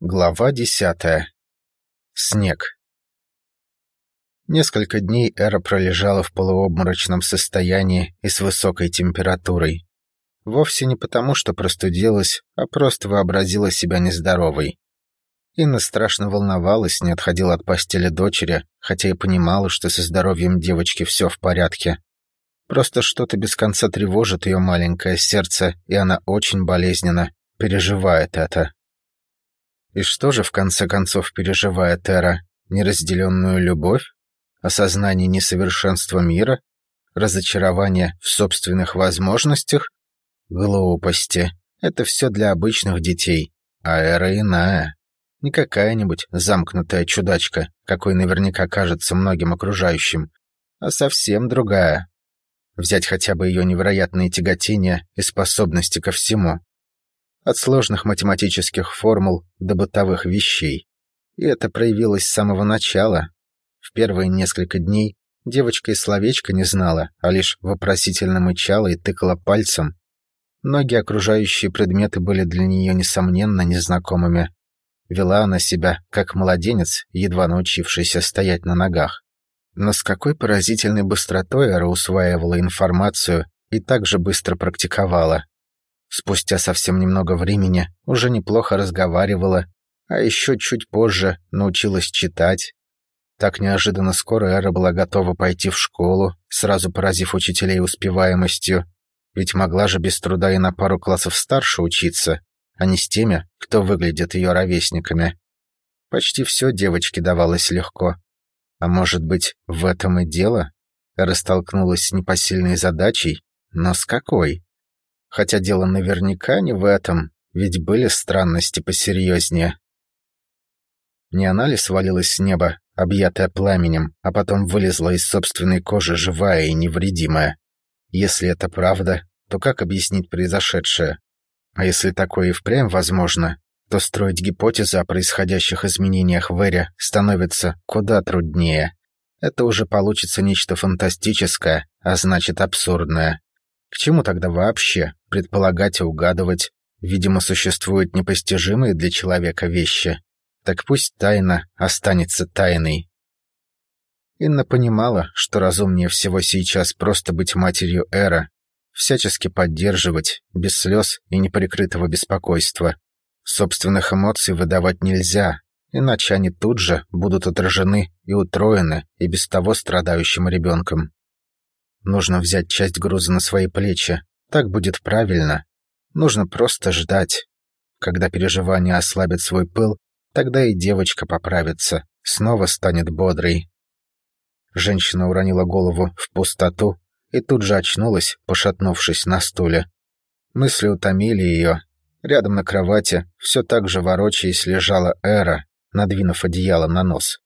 Глава десятая. Снег. Несколько дней Эра пролежала в полуобморочном состоянии и с высокой температурой. Вовсе не потому, что простудилась, а просто вообразила себя нездоровой. Инна страшно волновалась, не отходила от постели дочери, хотя и понимала, что со здоровьем девочки все в порядке. Просто что-то без конца тревожит ее маленькое сердце, и она очень болезненно переживает это. И что же в конце концов переживает Эра? Неразделенную любовь? Осознание несовершенства мира? Разочарование в собственных возможностях? Глупости. Это все для обычных детей. А Эра иная. Не какая-нибудь замкнутая чудачка, какой наверняка кажется многим окружающим, а совсем другая. Взять хотя бы ее невероятные тяготения и способности ко всему от сложных математических формул до бытовых вещей. И это проявилось с самого начала. В первые несколько дней девочка и словечко не знала, а лишь вопросительно мычала и тыкала пальцем. Многие окружающие предметы были для нее, несомненно, незнакомыми. Вела она себя, как младенец, едва научившийся стоять на ногах. Но с какой поразительной быстротой Эра усваивала информацию и так же быстро практиковала. Спустя совсем немного времени уже неплохо разговаривала, а еще чуть позже научилась читать. Так неожиданно скоро Эра была готова пойти в школу, сразу поразив учителей успеваемостью. Ведь могла же без труда и на пару классов старше учиться, а не с теми, кто выглядит ее ровесниками. Почти все девочке давалось легко. А может быть, в этом и дело? Эра столкнулась с непосильной задачей, но с какой? Хотя дело наверняка не в этом, ведь были странности посерьезнее. Не она ли свалилась с неба, объятая пламенем, а потом вылезла из собственной кожи живая и невредимая? Если это правда, то как объяснить произошедшее? А если такое и впрямь возможно, то строить гипотезы о происходящих изменениях в Эре становится куда труднее. Это уже получится нечто фантастическое, а значит абсурдное. К чему тогда вообще предполагать и угадывать? Видимо, существуют непостижимые для человека вещи. Так пусть тайна останется тайной. Инна понимала, что разумнее всего сейчас просто быть матерью Эра, всячески поддерживать, без слез и неприкрытого беспокойства. Собственных эмоций выдавать нельзя, иначе они тут же будут отражены и утроены и без того страдающим ребенком. Нужно взять часть груза на свои плечи. Так будет правильно. Нужно просто ждать. Когда переживания ослабят свой пыл, тогда и девочка поправится, снова станет бодрой. Женщина уронила голову в пустоту и тут же очнулась, пошатнувшись на стуле. Мысли утомили ее. Рядом на кровати, все так же ворочаясь, лежала Эра, надвинув одеяло на нос.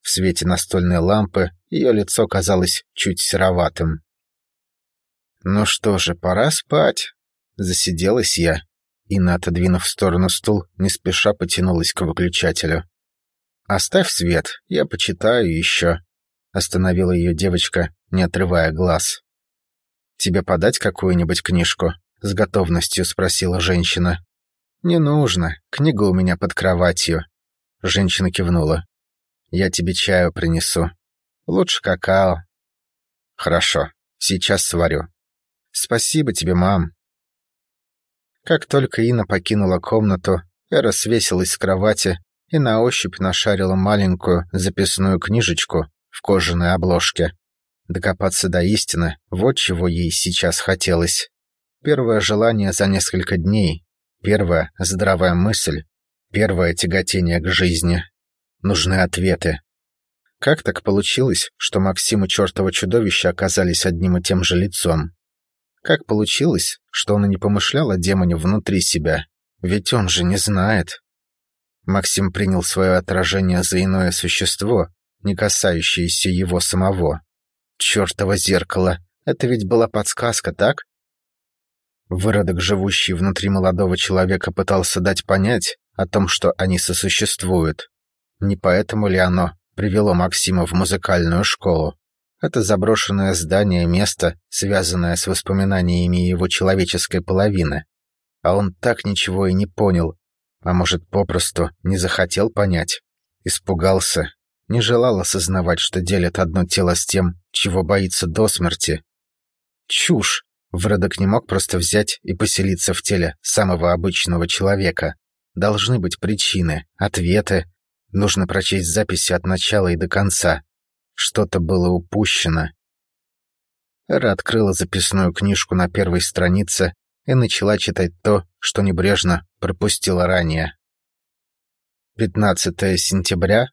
В свете настольной лампы ее лицо казалось чуть сероватым. «Ну что же, пора спать». Засиделась я. Инна, отодвинув в сторону стул, не спеша потянулась к выключателю. «Оставь свет, я почитаю еще», — остановила ее девочка, не отрывая глаз. «Тебе подать какую-нибудь книжку?» — с готовностью спросила женщина. «Не нужно, книга у меня под кроватью». Женщина кивнула. Я тебе чаю принесу. Лучше какао. Хорошо, сейчас сварю. Спасибо тебе, мам. Как только Инна покинула комнату, Эра свесилась с кровати и на ощупь нашарила маленькую записную книжечку в кожаной обложке. Докопаться до истины — вот чего ей сейчас хотелось. Первое желание за несколько дней, первая здравая мысль, первое тяготение к жизни. Нужны ответы. Как так получилось, что Максим и чертово чудовище оказались одним и тем же лицом? Как получилось, что он и не помышлял о демоне внутри себя? Ведь он же не знает. Максим принял свое отражение за иное существо, не касающееся его самого. Чертово зеркало. Это ведь была подсказка, так? Выродок, живущий внутри молодого человека, пытался дать понять о том, что они сосуществуют. Не поэтому ли оно привело Максима в музыкальную школу? Это заброшенное здание, место, связанное с воспоминаниями его человеческой половины. А он так ничего и не понял. А может, попросту не захотел понять? Испугался, не желал осознавать, что делит одно тело с тем, чего боится до смерти. Чушь! Вредок не мог просто взять и поселиться в теле самого обычного человека. Должны быть причины, ответы. Нужно прочесть записи от начала и до конца. Что-то было упущено. Эра открыла записную книжку на первой странице и начала читать то, что небрежно пропустила ранее. 15 сентября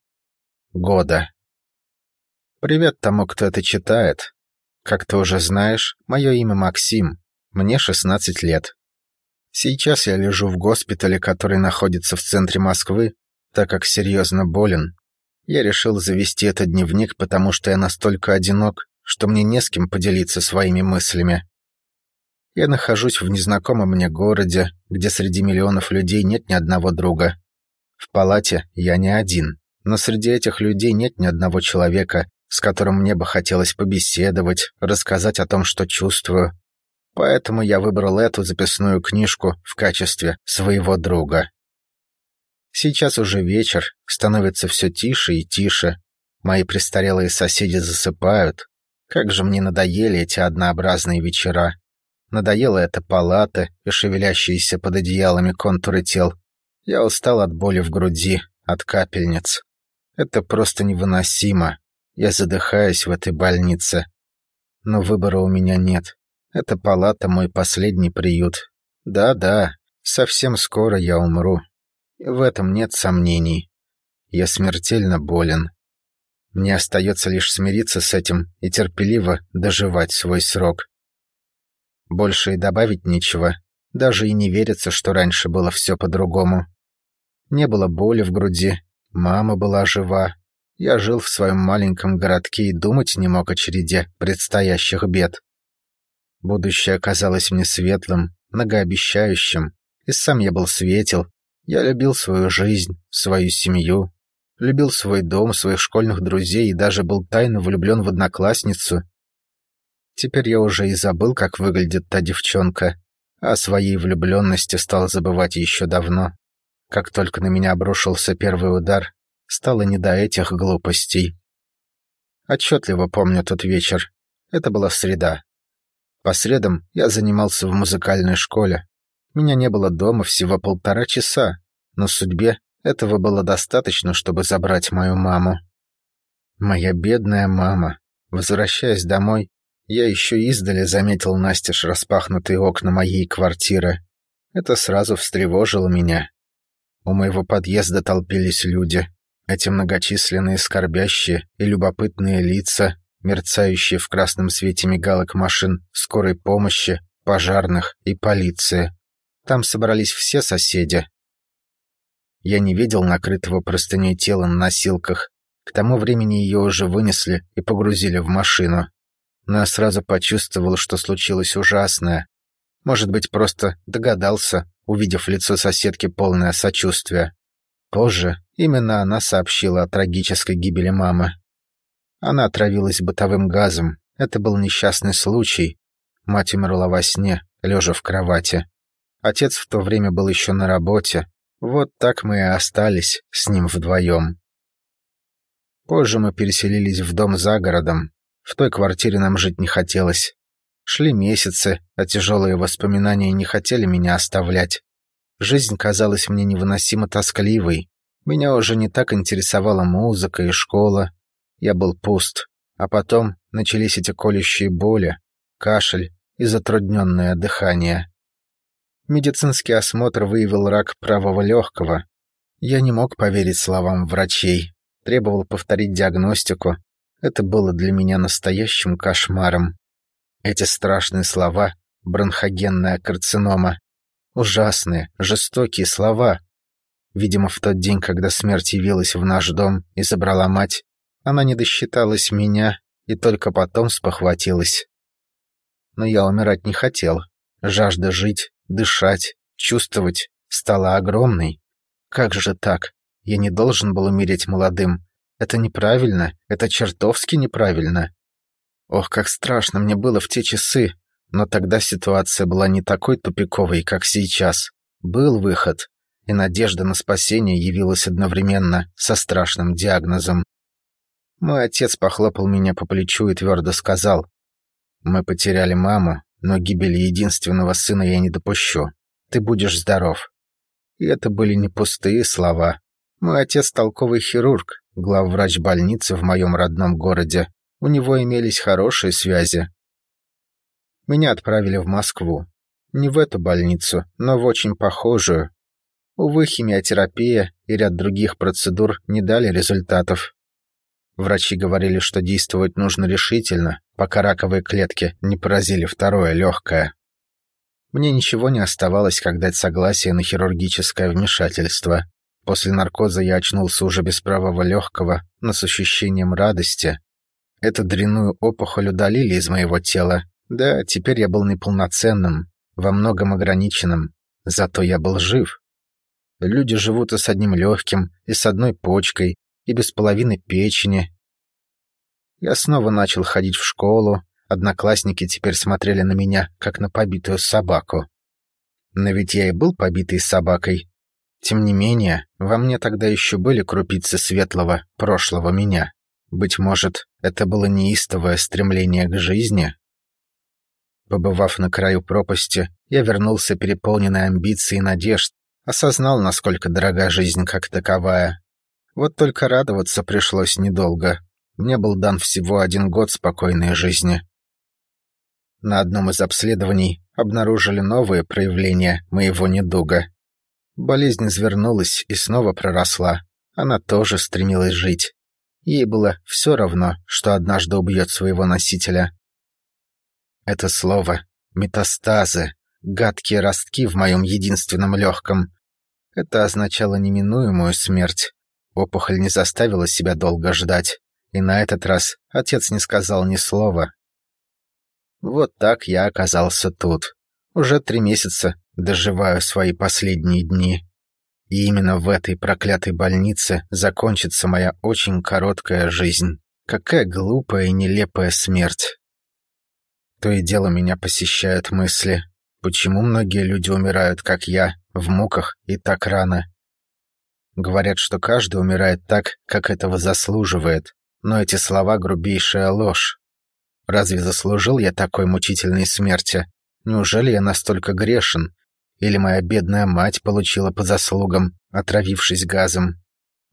года. Привет тому, кто это читает. Как ты уже знаешь, мое имя Максим. Мне 16 лет. Сейчас я лежу в госпитале, который находится в центре Москвы, так как серьезно болен. Я решил завести этот дневник, потому что я настолько одинок, что мне не с кем поделиться своими мыслями. Я нахожусь в незнакомом мне городе, где среди миллионов людей нет ни одного друга. В палате я не один, но среди этих людей нет ни одного человека, с которым мне бы хотелось побеседовать, рассказать о том, что чувствую, Поэтому я выбрал эту записную книжку в качестве своего друга. Сейчас уже вечер, становится все тише и тише. Мои престарелые соседи засыпают. Как же мне надоели эти однообразные вечера. Надоела эта палата и шевелящиеся под одеялами контуры тел. Я устал от боли в груди, от капельниц. Это просто невыносимо. Я задыхаюсь в этой больнице. Но выбора у меня нет. Эта палата мой последний приют. Да-да, совсем скоро я умру. В этом нет сомнений. Я смертельно болен. Мне остается лишь смириться с этим и терпеливо доживать свой срок. Больше и добавить нечего. Даже и не верится, что раньше было все по-другому. Не было боли в груди, мама была жива. Я жил в своем маленьком городке и думать не мог о череде предстоящих бед. Будущее казалось мне светлым, многообещающим, и сам я был светел. Я любил свою жизнь, свою семью, любил свой дом, своих школьных друзей и даже был тайно влюблен в одноклассницу. Теперь я уже и забыл, как выглядит та девчонка, а о своей влюбленности стал забывать еще давно. Как только на меня обрушился первый удар, стало не до этих глупостей. Отчетливо помню тот вечер. Это была среда. По средам я занимался в музыкальной школе. Меня не было дома всего полтора часа, но судьбе этого было достаточно, чтобы забрать мою маму. Моя бедная мама. Возвращаясь домой, я еще издали заметил настежь распахнутые окна моей квартиры. Это сразу встревожило меня. У моего подъезда толпились люди. Эти многочисленные скорбящие и любопытные лица мерцающие в красном свете мигалок машин скорой помощи, пожарных и полиции. Там собрались все соседи. Я не видел накрытого простыней тела на носилках. К тому времени ее уже вынесли и погрузили в машину. Но я сразу почувствовал, что случилось ужасное. Может быть, просто догадался, увидев лицо соседки полное сочувствия. Позже именно она сообщила о трагической гибели мамы. Она отравилась бытовым газом. Это был несчастный случай. Мать умерла во сне, лежа в кровати. Отец в то время был еще на работе. Вот так мы и остались с ним вдвоем. Позже мы переселились в дом за городом. В той квартире нам жить не хотелось. Шли месяцы, а тяжелые воспоминания не хотели меня оставлять. Жизнь казалась мне невыносимо тоскливой. Меня уже не так интересовала музыка и школа, я был пуст, а потом начались эти колющие боли, кашель и затрудненное дыхание. Медицинский осмотр выявил рак правого легкого. Я не мог поверить словам врачей, требовал повторить диагностику. Это было для меня настоящим кошмаром. Эти страшные слова — бронхогенная карцинома. Ужасные, жестокие слова. Видимо, в тот день, когда смерть явилась в наш дом и забрала мать, она не досчиталась меня и только потом спохватилась. Но я умирать не хотел. Жажда жить, дышать, чувствовать стала огромной. Как же так? Я не должен был умереть молодым. Это неправильно, это чертовски неправильно. Ох, как страшно мне было в те часы. Но тогда ситуация была не такой тупиковой, как сейчас. Был выход. и надежда на спасение явилась одновременно со страшным диагнозом. Мой отец похлопал меня по плечу и твердо сказал, «Мы потеряли маму, но гибели единственного сына я не допущу. Ты будешь здоров». И это были не пустые слова. Мой отец толковый хирург, главврач больницы в моем родном городе. У него имелись хорошие связи. Меня отправили в Москву. Не в эту больницу, но в очень похожую. Увы, химиотерапия и ряд других процедур не дали результатов. Врачи говорили, что действовать нужно решительно, пока раковые клетки не поразили второе легкое. Мне ничего не оставалось, как дать согласие на хирургическое вмешательство. После наркоза я очнулся уже без правого легкого, но с ощущением радости. Эту дрянную опухоль удалили из моего тела. Да, теперь я был неполноценным, во многом ограниченным, зато я был жив. Люди живут и с одним легким, и с одной почкой, и без половины печени. Я снова начал ходить в школу, одноклассники теперь смотрели на меня, как на побитую собаку. Но ведь я и был побитой собакой. Тем не менее, во мне тогда еще были крупицы светлого, прошлого меня. Быть может, это было неистовое стремление к жизни? Побывав на краю пропасти, я вернулся переполненный амбиций и надежд, осознал, насколько дорога жизнь как таковая. Вот только радоваться пришлось недолго. Мне был дан всего один год спокойной жизни. На одном из обследований обнаружили новые проявления моего недуга. Болезнь извернулась и снова проросла. Она тоже стремилась жить. Ей было все равно, что однажды убьет своего носителя. Это слово «метастазы», гадкие ростки в моем единственном легком. Это означало неминуемую смерть. Опухоль не заставила себя долго ждать, и на этот раз отец не сказал ни слова. Вот так я оказался тут. Уже три месяца доживаю свои последние дни. И именно в этой проклятой больнице закончится моя очень короткая жизнь. Какая глупая и нелепая смерть. То и дело меня посещают мысли, почему многие люди умирают, как я, в муках и так рано. Говорят, что каждый умирает так, как этого заслуживает, но эти слова — грубейшая ложь. Разве заслужил я такой мучительной смерти? Неужели я настолько грешен? Или моя бедная мать получила по заслугам, отравившись газом?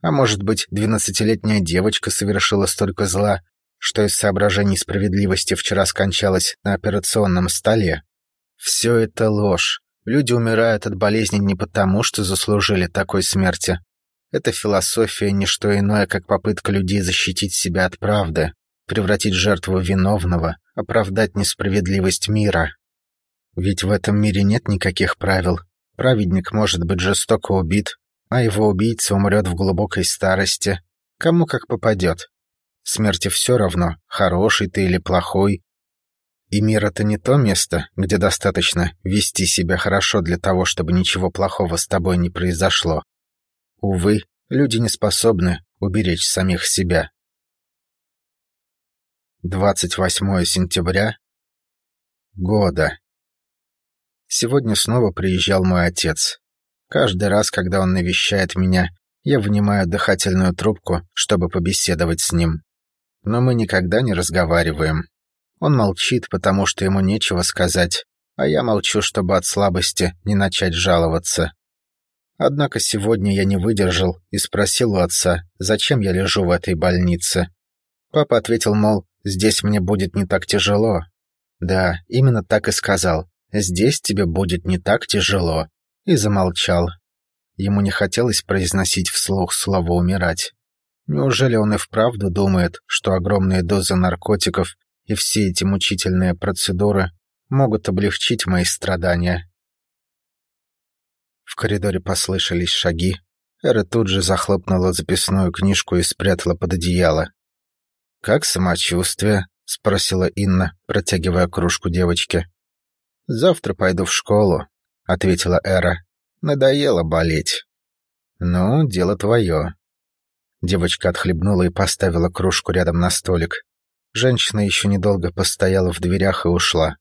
А может быть, двенадцатилетняя девочка совершила столько зла, что из соображений справедливости вчера скончалась на операционном столе. Все это ложь. Люди умирают от болезни не потому, что заслужили такой смерти. Эта философия не что иное, как попытка людей защитить себя от правды, превратить жертву виновного, оправдать несправедливость мира. Ведь в этом мире нет никаких правил. Праведник может быть жестоко убит, а его убийца умрет в глубокой старости. Кому как попадет. Смерти все равно, хороший ты или плохой. И мир — это не то место, где достаточно вести себя хорошо для того, чтобы ничего плохого с тобой не произошло. Увы, люди не способны уберечь самих себя. 28 сентября года. Сегодня снова приезжал мой отец. Каждый раз, когда он навещает меня, я вынимаю дыхательную трубку, чтобы побеседовать с ним но мы никогда не разговариваем. Он молчит, потому что ему нечего сказать, а я молчу, чтобы от слабости не начать жаловаться. Однако сегодня я не выдержал и спросил у отца, зачем я лежу в этой больнице. Папа ответил, мол, здесь мне будет не так тяжело. Да, именно так и сказал. Здесь тебе будет не так тяжело. И замолчал. Ему не хотелось произносить вслух слово «умирать». Неужели он и вправду думает, что огромные дозы наркотиков и все эти мучительные процедуры могут облегчить мои страдания? В коридоре послышались шаги. Эра тут же захлопнула записную книжку и спрятала под одеяло. «Как самочувствие?» — спросила Инна, протягивая кружку девочке. «Завтра пойду в школу», — ответила Эра. «Надоело болеть». «Ну, дело твое», Девочка отхлебнула и поставила кружку рядом на столик. Женщина еще недолго постояла в дверях и ушла.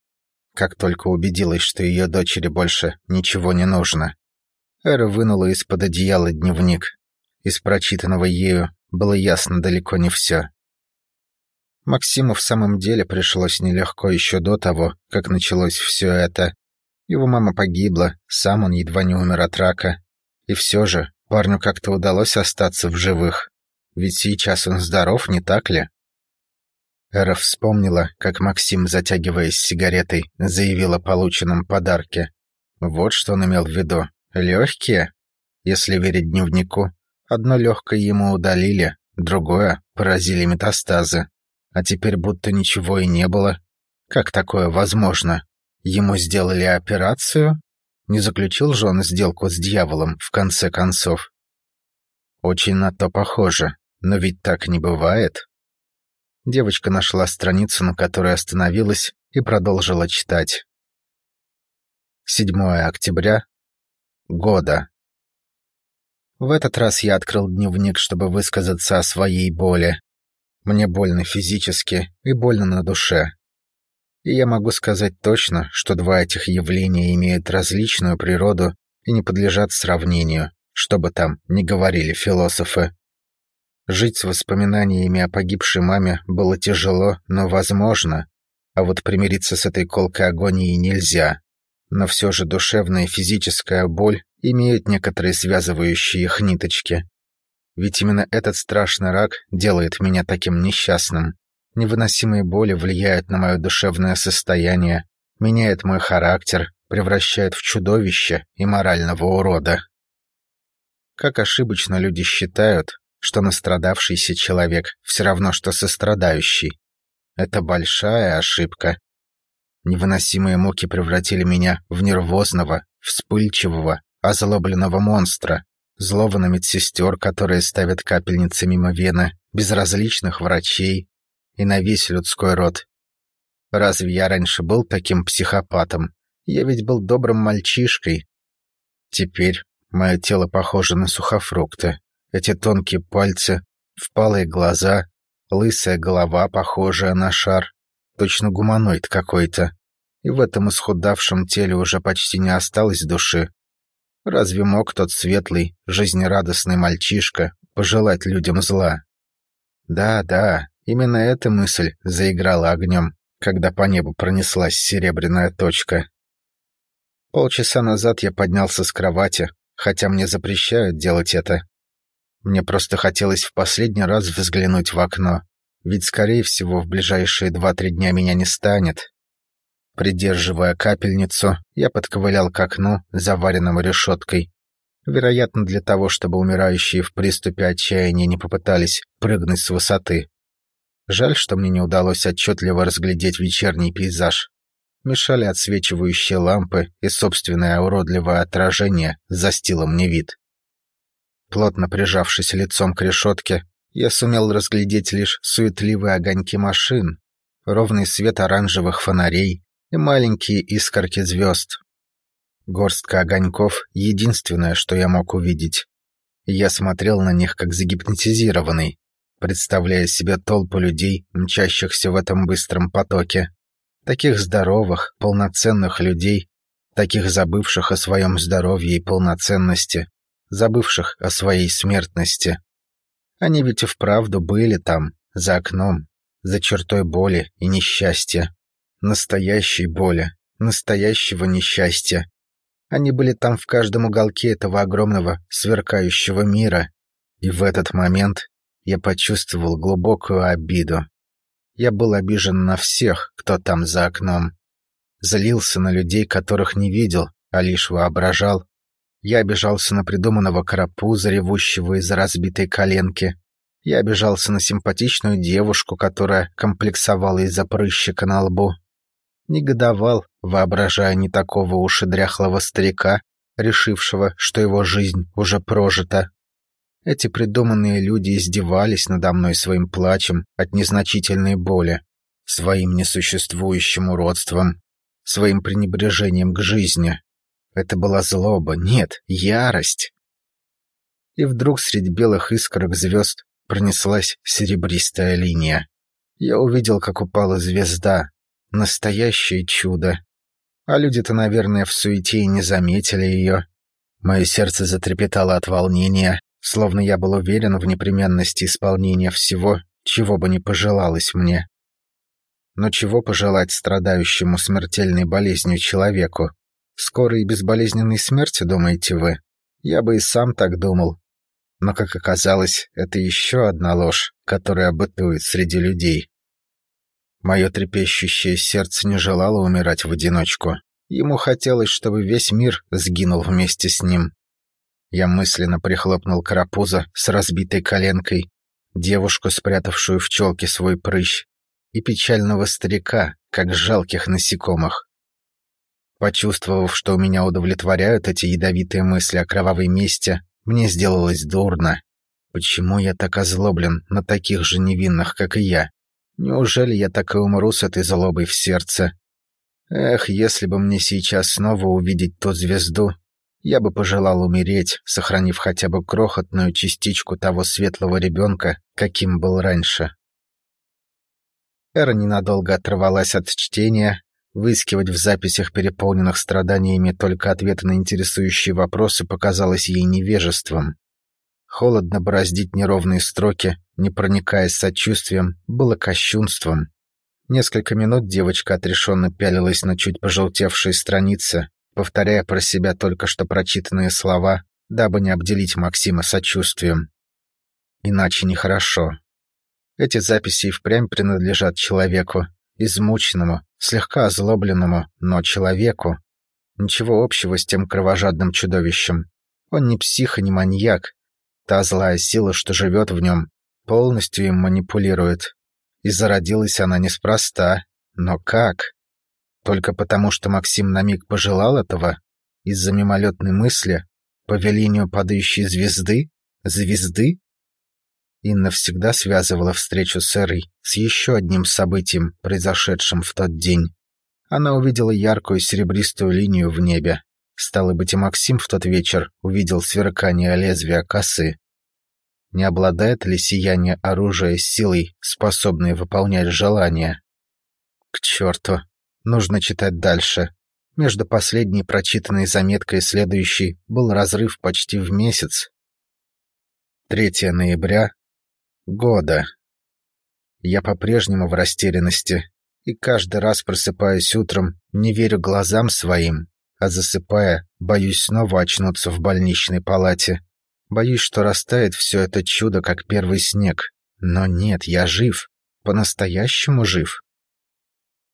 Как только убедилась, что ее дочери больше ничего не нужно. Эра вынула из-под одеяла дневник. Из прочитанного ею было ясно далеко не все. Максиму в самом деле пришлось нелегко еще до того, как началось все это. Его мама погибла, сам он едва не умер от рака. И все же парню как-то удалось остаться в живых. Ведь сейчас он здоров, не так ли? Эра вспомнила, как Максим, затягиваясь сигаретой, заявил о полученном подарке. Вот что он имел в виду. Легкие? Если верить дневнику, одно легкое ему удалили, другое поразили метастазы. А теперь будто ничего и не было. Как такое возможно? Ему сделали операцию? Не заключил же он сделку с дьяволом, в конце концов? Очень на то похоже, но ведь так не бывает. Девочка нашла страницу, на которой остановилась, и продолжила читать. 7 октября года. В этот раз я открыл дневник, чтобы высказаться о своей боли. Мне больно физически и больно на душе. И я могу сказать точно, что два этих явления имеют различную природу и не подлежат сравнению, что бы там ни говорили философы. Жить с воспоминаниями о погибшей маме было тяжело, но возможно, а вот примириться с этой колкой агонией нельзя. Но все же душевная и физическая боль имеют некоторые связывающие их ниточки. Ведь именно этот страшный рак делает меня таким несчастным. Невыносимые боли влияют на мое душевное состояние, меняют мой характер, превращают в чудовище и морального урода. Как ошибочно люди считают, что настрадавшийся человек все равно, что сострадающий. Это большая ошибка. Невыносимые муки превратили меня в нервозного, вспыльчивого, озлобленного монстра, злого на медсестер, которые ставят капельницы мимо вены, безразличных врачей и на весь людской род. Разве я раньше был таким психопатом? Я ведь был добрым мальчишкой. Теперь мое тело похоже на сухофрукты. Эти тонкие пальцы, впалые глаза, лысая голова, похожая на шар, точно гуманоид какой-то. И в этом исхудавшем теле уже почти не осталось души. Разве мог тот светлый, жизнерадостный мальчишка пожелать людям зла? Да, да, именно эта мысль заиграла огнем, когда по небу пронеслась серебряная точка. Полчаса назад я поднялся с кровати, хотя мне запрещают делать это. Мне просто хотелось в последний раз взглянуть в окно, ведь, скорее всего, в ближайшие два-три дня меня не станет. Придерживая капельницу, я подковылял к окну, заваренному решеткой. Вероятно, для того, чтобы умирающие в приступе отчаяния не попытались прыгнуть с высоты. Жаль, что мне не удалось отчетливо разглядеть вечерний пейзаж. Мешали отсвечивающие лампы, и собственное уродливое отражение застило мне вид. Плотно прижавшись лицом к решетке, я сумел разглядеть лишь суетливые огоньки машин, ровный свет оранжевых фонарей и маленькие искорки звезд. Горстка огоньков — единственное, что я мог увидеть. Я смотрел на них как загипнотизированный, представляя себе толпу людей, мчащихся в этом быстром потоке. Таких здоровых, полноценных людей, таких забывших о своем здоровье и полноценности, забывших о своей смертности. Они ведь и вправду были там, за окном, за чертой боли и несчастья. Настоящей боли, настоящего несчастья. Они были там в каждом уголке этого огромного, сверкающего мира. И в этот момент я почувствовал глубокую обиду. Я был обижен на всех, кто там за окном. Злился на людей, которых не видел, а лишь воображал, я обижался на придуманного карапуза, ревущего из-за разбитой коленки. Я обижался на симпатичную девушку, которая комплексовала из-за прыщика на лбу. Негодовал, воображая не такого уж и дряхлого старика, решившего, что его жизнь уже прожита. Эти придуманные люди издевались надо мной своим плачем от незначительной боли, своим несуществующим уродством, своим пренебрежением к жизни. Это была злоба, нет, ярость. И вдруг среди белых искорок звезд пронеслась серебристая линия. Я увидел, как упала звезда. Настоящее чудо. А люди-то, наверное, в суете и не заметили ее. Мое сердце затрепетало от волнения, словно я был уверен в непременности исполнения всего, чего бы ни пожелалось мне. Но чего пожелать страдающему смертельной болезнью человеку? Скорой и безболезненной смерти, думаете вы? Я бы и сам так думал. Но, как оказалось, это еще одна ложь, которая бытует среди людей. Мое трепещущее сердце не желало умирать в одиночку. Ему хотелось, чтобы весь мир сгинул вместе с ним. Я мысленно прихлопнул карапуза с разбитой коленкой, девушку, спрятавшую в челке свой прыщ, и печального старика, как жалких насекомых. Почувствовав, что меня удовлетворяют эти ядовитые мысли о кровавой мести, мне сделалось дурно. Почему я так озлоблен на таких же невинных, как и я? Неужели я так и умру с этой злобой в сердце? Эх, если бы мне сейчас снова увидеть ту звезду, я бы пожелал умереть, сохранив хотя бы крохотную частичку того светлого ребенка, каким был раньше. Эра ненадолго оторвалась от чтения, выискивать в записях, переполненных страданиями, только ответы на интересующие вопросы показалось ей невежеством. Холодно бороздить неровные строки, не проникаясь сочувствием, было кощунством. Несколько минут девочка отрешенно пялилась на чуть пожелтевшие страницы, повторяя про себя только что прочитанные слова, дабы не обделить Максима сочувствием. Иначе нехорошо. Эти записи и впрямь принадлежат человеку, измученному, слегка озлобленному, но человеку. Ничего общего с тем кровожадным чудовищем. Он не псих и не маньяк. Та злая сила, что живет в нем, полностью им манипулирует. И зародилась она неспроста. Но как? Только потому, что Максим на миг пожелал этого? Из-за мимолетной мысли? По велению падающей звезды? Звезды? Инна всегда связывала встречу с Эрой с еще одним событием, произошедшим в тот день. Она увидела яркую серебристую линию в небе. Стало быть, и Максим в тот вечер увидел сверкание лезвия косы. Не обладает ли сияние оружия силой, способной выполнять желания? К черту. Нужно читать дальше. Между последней прочитанной заметкой и следующей был разрыв почти в месяц. 3 ноября года. Я по-прежнему в растерянности, и каждый раз просыпаясь утром, не верю глазам своим, а засыпая, боюсь снова очнуться в больничной палате. Боюсь, что растает все это чудо, как первый снег. Но нет, я жив, по-настоящему жив.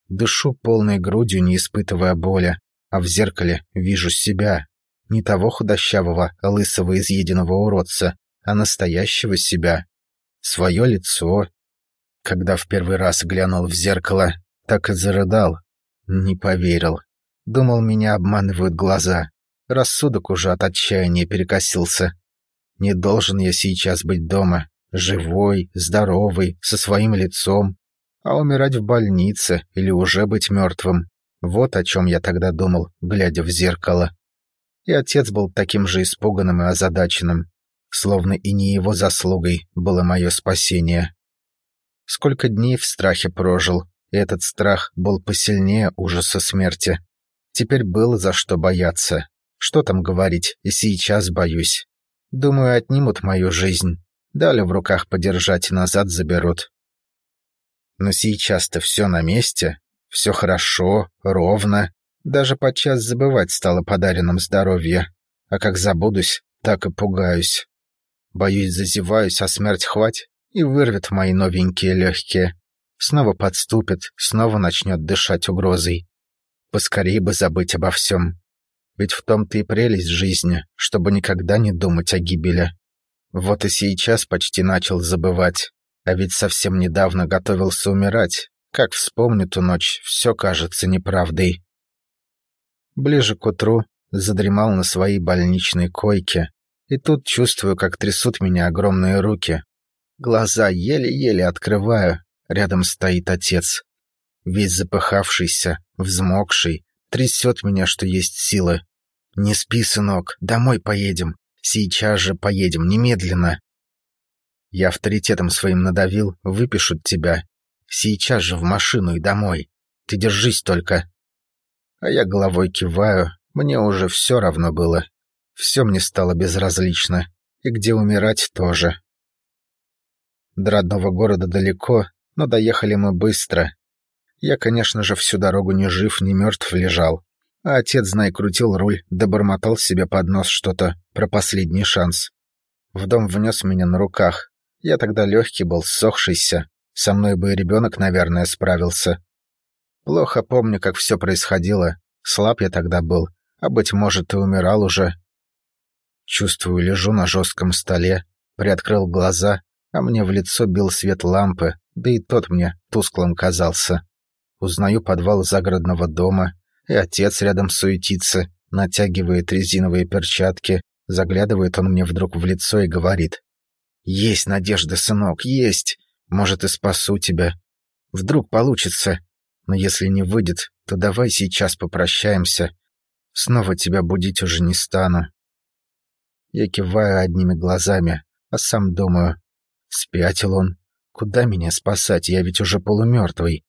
Дышу полной грудью, не испытывая боли, а в зеркале вижу себя. Не того худощавого, лысого, изъеденного уродца, а настоящего себя. Свое лицо. Когда в первый раз глянул в зеркало, так и зарыдал. Не поверил. Думал, меня обманывают глаза. Рассудок уже от отчаяния перекосился. Не должен я сейчас быть дома, живой, здоровый, со своим лицом, а умирать в больнице или уже быть мертвым. Вот о чем я тогда думал, глядя в зеркало. И отец был таким же испуганным и озадаченным, словно и не его заслугой было мое спасение. Сколько дней в страхе прожил, и этот страх был посильнее ужаса смерти. Теперь было за что бояться. Что там говорить, и сейчас боюсь. Думаю, отнимут мою жизнь. Дали в руках подержать назад заберут. Но сейчас-то все на месте, все хорошо, ровно. Даже подчас забывать стало подаренном здоровье. А как забудусь, так и пугаюсь. Боюсь, зазеваюсь, а смерть хвать и вырвет мои новенькие легкие. Снова подступит, снова начнет дышать угрозой. Поскорее бы забыть обо всем. Ведь в том-то и прелесть жизни, чтобы никогда не думать о гибели. Вот и сейчас почти начал забывать. А ведь совсем недавно готовился умирать. Как вспомню ту ночь, все кажется неправдой. Ближе к утру задремал на своей больничной койке. И тут чувствую, как трясут меня огромные руки. Глаза еле-еле открываю. Рядом стоит отец. Весь запыхавшийся, взмокший, трясет меня, что есть силы. «Не спи, сынок, домой поедем. Сейчас же поедем, немедленно». Я авторитетом своим надавил, выпишут тебя. Сейчас же в машину и домой. Ты держись только. А я головой киваю, мне уже все равно было. Все мне стало безразлично, и где умирать тоже. До родного города далеко, но доехали мы быстро. Я, конечно же, всю дорогу ни жив, ни мертв лежал. А отец, знай, крутил руль, да бормотал себе под нос что-то про последний шанс. В дом внес меня на руках. Я тогда легкий был, ссохшийся. Со мной бы и ребенок, наверное, справился. Плохо помню, как все происходило. Слаб я тогда был, а, быть может, и умирал уже. Чувствую, лежу на жестком столе, приоткрыл глаза, а мне в лицо бил свет лампы, да и тот мне тусклым казался. Узнаю подвал загородного дома, и отец рядом суетится, натягивает резиновые перчатки, заглядывает он мне вдруг в лицо и говорит. «Есть надежда, сынок, есть! Может, и спасу тебя. Вдруг получится. Но если не выйдет, то давай сейчас попрощаемся. Снова тебя будить уже не стану». Я киваю одними глазами, а сам думаю, спятил он. Куда меня спасать, я ведь уже полумертвый.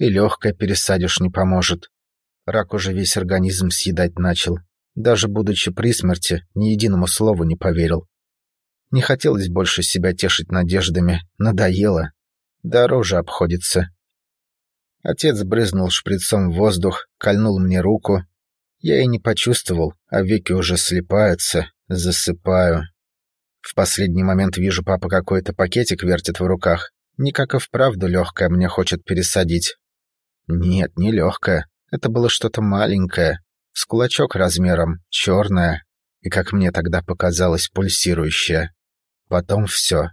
И легкое пересадишь не поможет. Рак уже весь организм съедать начал. Даже будучи при смерти, ни единому слову не поверил. Не хотелось больше себя тешить надеждами, надоело. Дороже обходится. Отец брызнул шприцом в воздух, кольнул мне руку. Я и не почувствовал, а веки уже слепаются, засыпаю. В последний момент вижу, папа какой-то пакетик вертит в руках. Никак и вправду легкое мне хочет пересадить. Нет, не легкое. Это было что-то маленькое, с кулачок размером, черное, и, как мне тогда показалось, пульсирующее. Потом все.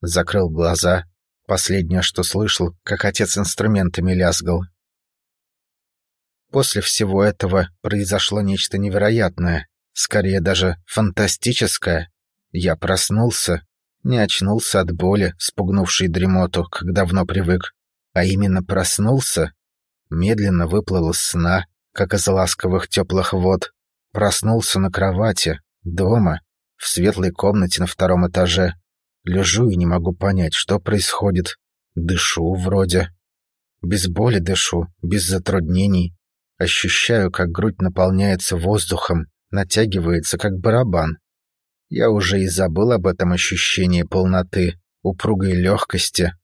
Закрыл глаза. Последнее, что слышал, как отец инструментами лязгал. После всего этого произошло нечто невероятное, скорее даже фантастическое. Я проснулся, не очнулся от боли, спугнувшей дремоту, как давно привык, а именно проснулся медленно выплыл из сна, как из ласковых теплых вод, проснулся на кровати, дома, в светлой комнате на втором этаже. Лежу и не могу понять, что происходит. Дышу вроде. Без боли дышу, без затруднений. Ощущаю, как грудь наполняется воздухом, натягивается, как барабан. Я уже и забыл об этом ощущении полноты, упругой легкости.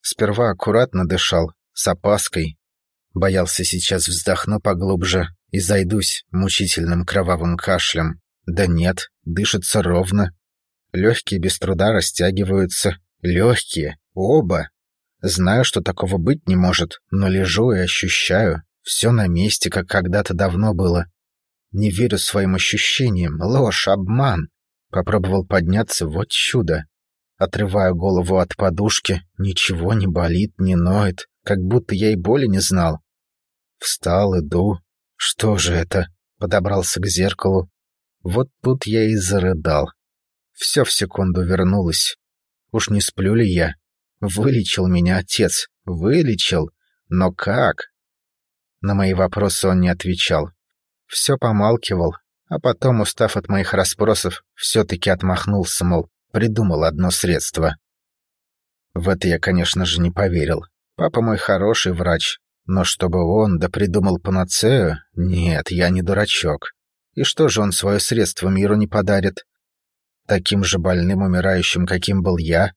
Сперва аккуратно дышал, с опаской. Боялся сейчас вздохну поглубже и зайдусь мучительным кровавым кашлем. Да нет, дышится ровно. Легкие без труда растягиваются. Легкие, оба. Знаю, что такого быть не может, но лежу и ощущаю. Все на месте, как когда-то давно было. Не верю своим ощущениям. Ложь, обман. Попробовал подняться, вот чудо. Отрываю голову от подушки. Ничего не болит, не ноет как будто я и боли не знал. Встал, иду. Что же это? Подобрался к зеркалу. Вот тут я и зарыдал. Все в секунду вернулось. Уж не сплю ли я? Вылечил меня отец. Вылечил. Но как? На мои вопросы он не отвечал. Все помалкивал, а потом, устав от моих расспросов, все-таки отмахнулся, мол, придумал одно средство. В это я, конечно же, не поверил. Папа мой хороший врач, но чтобы он да придумал панацею, нет, я не дурачок. И что же он свое средство миру не подарит? Таким же больным, умирающим, каким был я?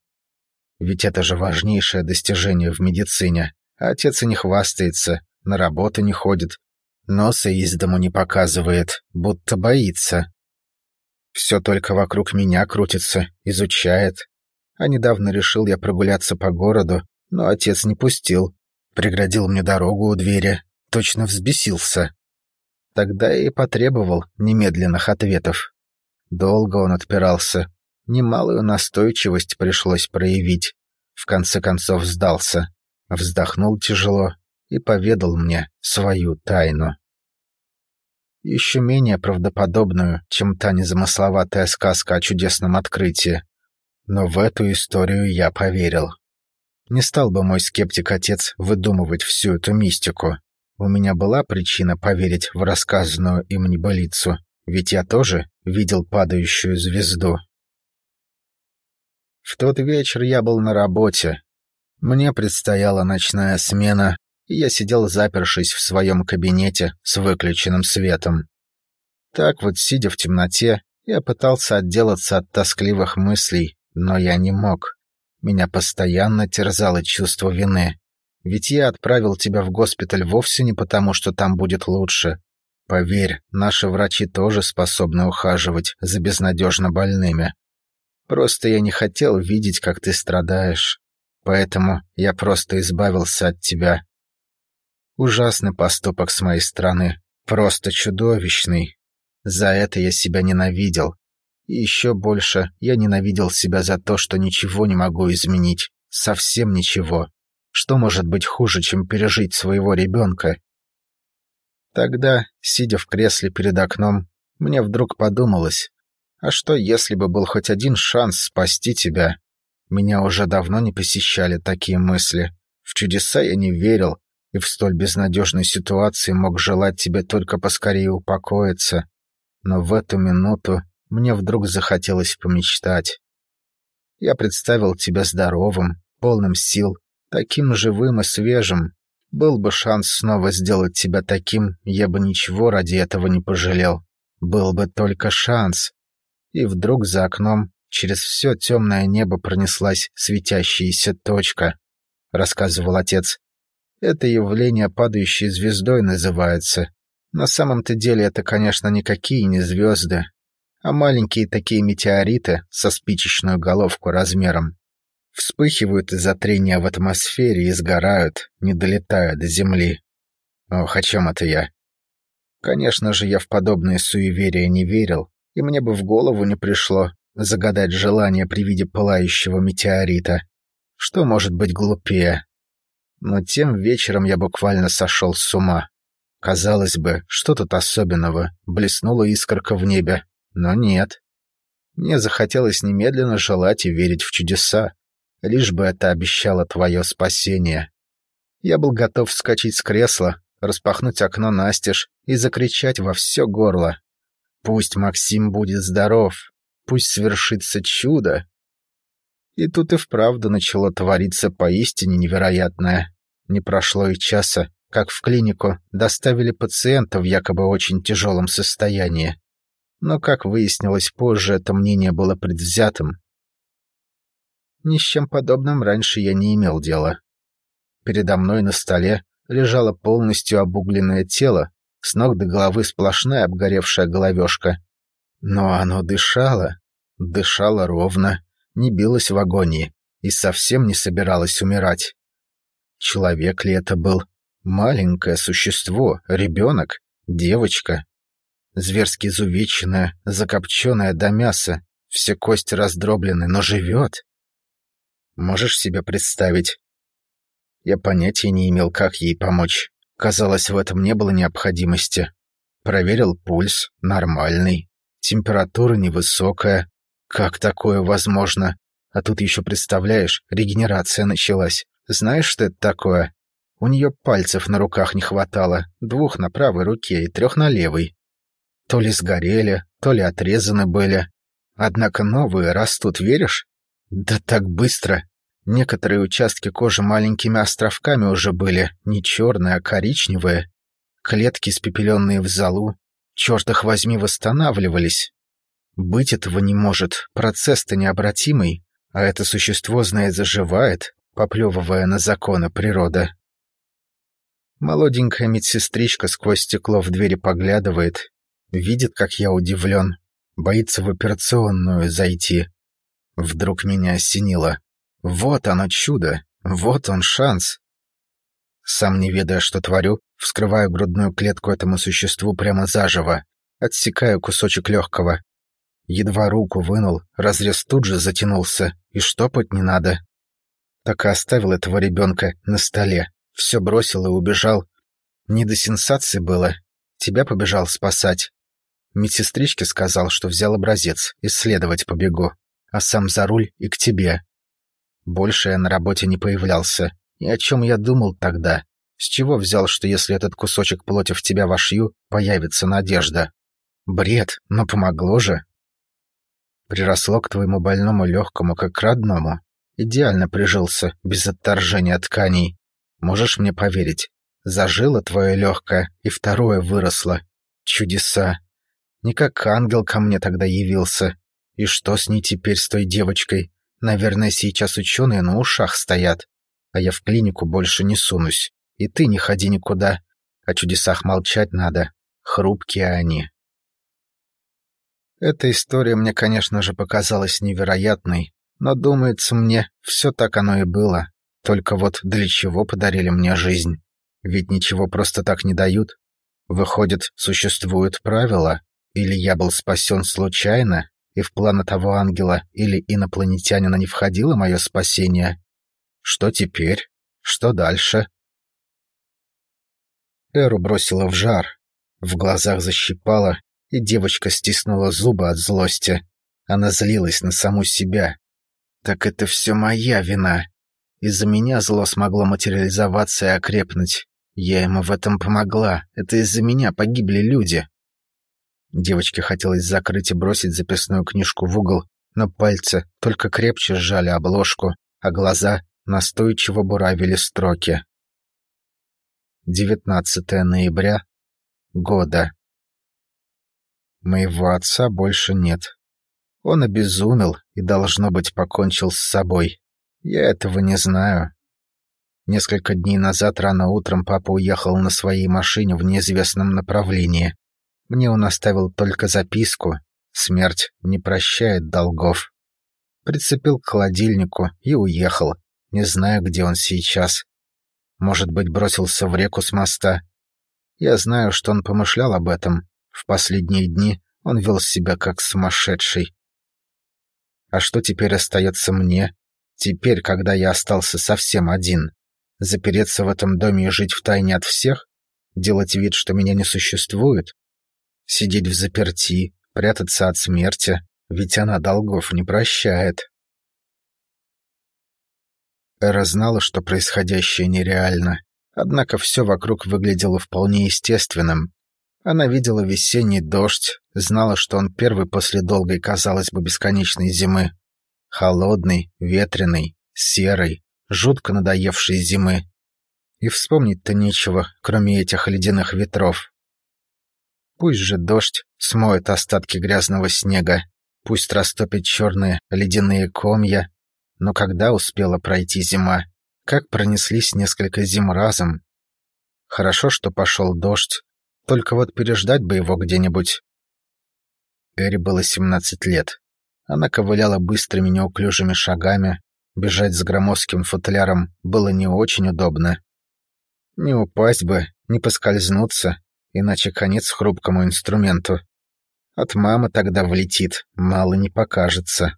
Ведь это же важнейшее достижение в медицине. Отец и не хвастается, на работу не ходит, носа из дому не показывает, будто боится. Все только вокруг меня крутится, изучает. А недавно решил я прогуляться по городу, но отец не пустил. Преградил мне дорогу у двери, точно взбесился. Тогда и потребовал немедленных ответов. Долго он отпирался. Немалую настойчивость пришлось проявить. В конце концов сдался. Вздохнул тяжело и поведал мне свою тайну. Еще менее правдоподобную, чем та незамысловатая сказка о чудесном открытии. Но в эту историю я поверил. Не стал бы мой скептик-отец выдумывать всю эту мистику. У меня была причина поверить в рассказанную им небылицу, ведь я тоже видел падающую звезду. В тот вечер я был на работе. Мне предстояла ночная смена, и я сидел запершись в своем кабинете с выключенным светом. Так вот, сидя в темноте, я пытался отделаться от тоскливых мыслей, но я не мог. Меня постоянно терзало чувство вины. Ведь я отправил тебя в госпиталь вовсе не потому, что там будет лучше. Поверь, наши врачи тоже способны ухаживать за безнадежно больными. Просто я не хотел видеть, как ты страдаешь. Поэтому я просто избавился от тебя. Ужасный поступок с моей стороны. Просто чудовищный. За это я себя ненавидел. И еще больше я ненавидел себя за то, что ничего не могу изменить. Совсем ничего. Что может быть хуже, чем пережить своего ребенка? Тогда, сидя в кресле перед окном, мне вдруг подумалось, а что если бы был хоть один шанс спасти тебя? Меня уже давно не посещали такие мысли. В чудеса я не верил, и в столь безнадежной ситуации мог желать тебе только поскорее упокоиться. Но в эту минуту мне вдруг захотелось помечтать. Я представил тебя здоровым, полным сил, таким живым и свежим. Был бы шанс снова сделать тебя таким, я бы ничего ради этого не пожалел. Был бы только шанс. И вдруг за окном через все темное небо пронеслась светящаяся точка, рассказывал отец. Это явление падающей звездой называется. На самом-то деле это, конечно, никакие не звезды, а маленькие такие метеориты со спичечную головку размером. Вспыхивают из-за трения в атмосфере и сгорают, не долетая до Земли. Ох, о чем это я? Конечно же, я в подобные суеверия не верил, и мне бы в голову не пришло загадать желание при виде пылающего метеорита. Что может быть глупее? Но тем вечером я буквально сошел с ума. Казалось бы, что тут особенного? Блеснула искорка в небе. Но нет. Мне захотелось немедленно желать и верить в чудеса, лишь бы это обещало твое спасение. Я был готов вскочить с кресла, распахнуть окно настежь и закричать во все горло. Пусть Максим будет здоров, пусть свершится чудо. И тут и вправду начало твориться поистине невероятное. Не прошло и часа, как в клинику доставили пациента в якобы очень тяжелом состоянии. Но, как выяснилось позже, это мнение было предвзятым. Ни с чем подобным раньше я не имел дела. Передо мной на столе лежало полностью обугленное тело, с ног до головы сплошная обгоревшая головешка. Но оно дышало, дышало ровно, не билось в агонии и совсем не собиралось умирать. Человек ли это был? Маленькое существо, ребенок, девочка. Зверски изувеченная, закопченная до мяса, все кости раздроблены, но живет. Можешь себе представить? Я понятия не имел, как ей помочь. Казалось, в этом не было необходимости. Проверил пульс, нормальный. Температура невысокая. Как такое возможно? А тут еще представляешь, регенерация началась. Знаешь, что это такое? У нее пальцев на руках не хватало, двух на правой руке и трех на левой. То ли сгорели, то ли отрезаны были. Однако новые растут, веришь? Да так быстро. Некоторые участки кожи маленькими островками уже были, не черные, а коричневые. Клетки, спепеленные в залу, черт их возьми, восстанавливались. Быть этого не может, процесс-то необратимый, а это существо, знает, заживает, поплевывая на законы природы. Молоденькая медсестричка сквозь стекло в двери поглядывает, видит, как я удивлен, боится в операционную зайти. Вдруг меня осенило. Вот оно чудо, вот он шанс. Сам не ведая, что творю, вскрываю грудную клетку этому существу прямо заживо, отсекаю кусочек легкого. Едва руку вынул, разрез тут же затянулся, и штопать не надо. Так и оставил этого ребенка на столе, все бросил и убежал. Не до сенсации было. Тебя побежал спасать. Медсестричке сказал, что взял образец, исследовать побегу, а сам за руль и к тебе. Больше я на работе не появлялся. И о чем я думал тогда? С чего взял, что если этот кусочек плоти в тебя вошью, появится надежда? Бред, но помогло же. Приросло к твоему больному легкому, как к родному. Идеально прижился, без отторжения тканей. Можешь мне поверить? Зажило твое легкое, и второе выросло. Чудеса. Не как ангел ко мне тогда явился. И что с ней теперь, с той девочкой? Наверное, сейчас ученые на ушах стоят. А я в клинику больше не сунусь. И ты не ходи никуда. О чудесах молчать надо. Хрупкие они. Эта история мне, конечно же, показалась невероятной, но, думается мне, все так оно и было. Только вот для чего подарили мне жизнь? Ведь ничего просто так не дают. Выходит, существуют правила? Или я был спасен случайно, и в планы того ангела или инопланетянина не входило мое спасение? Что теперь? Что дальше? Эру бросила в жар. В глазах защипала, и девочка стиснула зубы от злости. Она злилась на саму себя. «Так это все моя вина. Из-за меня зло смогло материализоваться и окрепнуть. Я ему в этом помогла. Это из-за меня погибли люди». Девочке хотелось закрыть и бросить записную книжку в угол, но пальцы только крепче сжали обложку, а глаза настойчиво буравили строки. 19 ноября года. Моего отца больше нет. Он обезумел и, должно быть, покончил с собой. Я этого не знаю. Несколько дней назад рано утром папа уехал на своей машине в неизвестном направлении. Мне он оставил только записку «Смерть не прощает долгов». Прицепил к холодильнику и уехал, не знаю, где он сейчас. Может быть, бросился в реку с моста. Я знаю, что он помышлял об этом, в последние дни он вел себя как сумасшедший. А что теперь остается мне? Теперь, когда я остался совсем один. Запереться в этом доме и жить втайне от всех? Делать вид, что меня не существует? Сидеть в заперти, прятаться от смерти, ведь она долгов не прощает. Эра знала, что происходящее нереально, однако все вокруг выглядело вполне естественным, она видела весенний дождь, знала, что он первый после долгой, казалось бы, бесконечной зимы. Холодный, ветреный, серый, жутко надоевшей зимы. И вспомнить-то нечего, кроме этих ледяных ветров. Пусть же дождь смоет остатки грязного снега, пусть растопит черные ледяные комья, но когда успела пройти зима? Как пронеслись несколько зим разом? Хорошо, что пошел дождь, только вот переждать бы его где-нибудь. Эри было 17 лет. Она ковыляла быстрыми неуклюжими шагами. Бежать с громоздким футляром было не очень удобно. Не упасть бы, не поскользнуться, иначе конец хрупкому инструменту. От мамы тогда влетит, мало не покажется.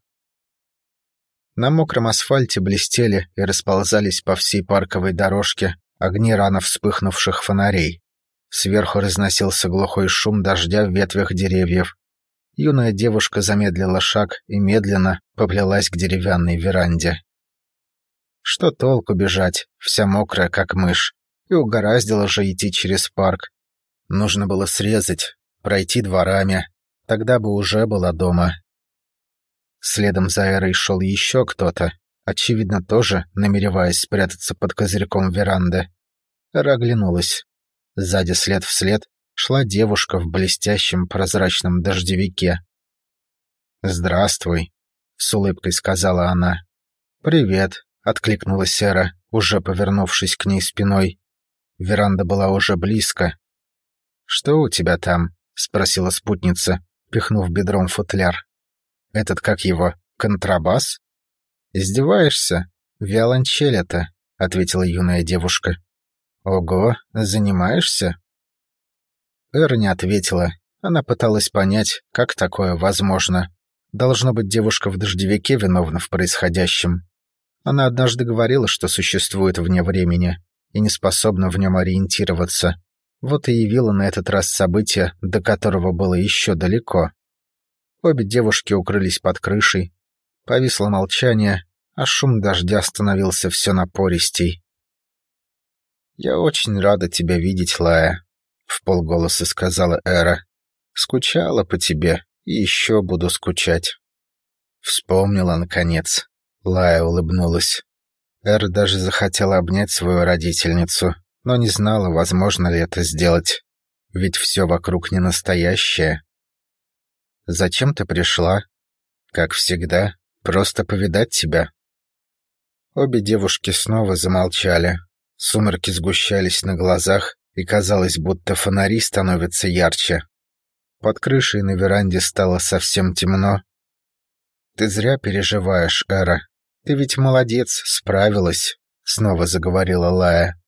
На мокром асфальте блестели и расползались по всей парковой дорожке огни рано вспыхнувших фонарей. Сверху разносился глухой шум дождя в ветвях деревьев. Юная девушка замедлила шаг и медленно поплелась к деревянной веранде. Что толку бежать, вся мокрая, как мышь, и угораздило же идти через парк. Нужно было срезать, пройти дворами, тогда бы уже была дома. Следом за Эрой шел еще кто-то, очевидно, тоже намереваясь спрятаться под козырьком веранды. Эра оглянулась. Сзади след в след шла девушка в блестящем прозрачном дождевике. «Здравствуй», — с улыбкой сказала она. «Привет», — откликнулась Сера, уже повернувшись к ней спиной. Веранда была уже близко. «Что у тебя там?» — спросила спутница, пихнув бедром футляр. «Этот как его, контрабас?» «Издеваешься? Виолончель это», — ответила юная девушка. «Ого, занимаешься?» Эр не ответила. Она пыталась понять, как такое возможно. Должно быть, девушка в дождевике виновна в происходящем. Она однажды говорила, что существует вне времени и не способна в нем ориентироваться. Вот и явила на этот раз событие, до которого было еще далеко. Обе девушки укрылись под крышей. Повисло молчание, а шум дождя становился все напористей. «Я очень рада тебя видеть, Лая», — в полголоса сказала Эра. «Скучала по тебе и еще буду скучать». Вспомнила, наконец. Лая улыбнулась. Эра даже захотела обнять свою родительницу, но не знала, возможно ли это сделать. Ведь все вокруг не настоящее. Зачем ты пришла?» «Как всегда, просто повидать тебя». Обе девушки снова замолчали. Сумерки сгущались на глазах, и казалось, будто фонари становятся ярче. Под крышей на веранде стало совсем темно. «Ты зря переживаешь, Эра. Ты ведь молодец, справилась», — снова заговорила Лая.